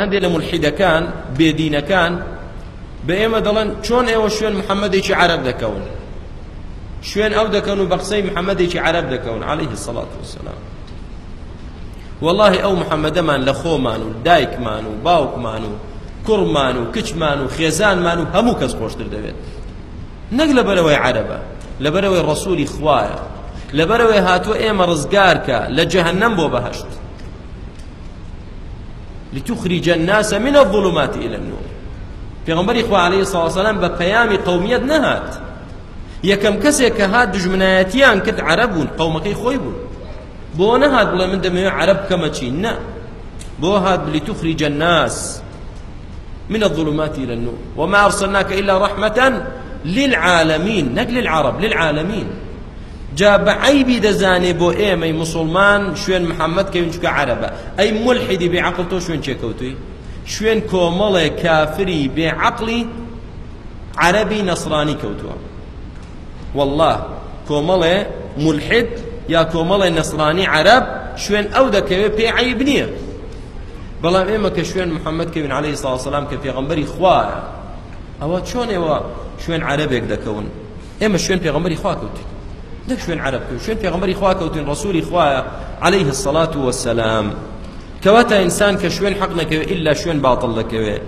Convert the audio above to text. هەندێک لە ملحیدەکان بێدینەکان بە ئێمە دەڵێن چۆن ئێوە شوێن محەممەدێکی عرب دەکەون شوێن ئەو دەکەن و بە قسەی محەممەدێکی عرب دەکەون عليه سەڵات وسلام والله ئەو محەممەدەمان لە خۆمان و دایکمان و باوکمان و کوڕمان و کچمان و خێزانمان و هەموو کەس خۆشتر دەوێت نەک لە بەرەوەی عەرەبە لە بەرەوەی ڕسووری خوایە لە بەرەوەی هاتووە ئێمە ڕزگارکە لە جەهنەم بۆ بەهشت لتخرج الناس من الظلمات إلى النور پێغمبەری خوا عليه الصلاة والسلام بە پەیامی قومیت نەهات یەکەم کەسێک کە هات دژمنایەتیان کرد عەرەب بوون قەومەکەی خۆی بوون بۆ نەهات بڵێ من دەمەوێت عەرەب بکەمە چین نە بۆ هات لتخرج الناس من الظلمات إلى النور وما أرسلناك إلا رحمة للعالمين نك للعرب للعالمين جا بەعیبی دەزانێ بۆ ئێمەی مسلمان شوێن محەممەد کەوین چکە عربە ئەی ملحیدی بێعقل تۆ شوێن چێکەوتوی شوێن کۆمەڵێ کافری بێعقلی عربی نەسرانی کەوتووە والله کۆمەڵێ ملحد یا کۆمەڵێ نەسرانی عرب شوێن ئەو دەکەوێت پێ عیب نییە بەڵام ئێمە کە شوێن محەممەد کەوین عليه ساسەسلام کە پێغمبەری خوارە ئەوە چۆنێەوە شوێن عربێک دەکەون ئێمە شوێن پێغمبەری خواکەوتی نەک شوێن عەرەبکە شوێن پێغەمبەری خوا کەوتین ڕسوولی خوایە عليه الصلاة والسلام کەواتە ئینسان کە شوێن حەق نەکەوێت ئللا شوێن باڵ دەکەوێت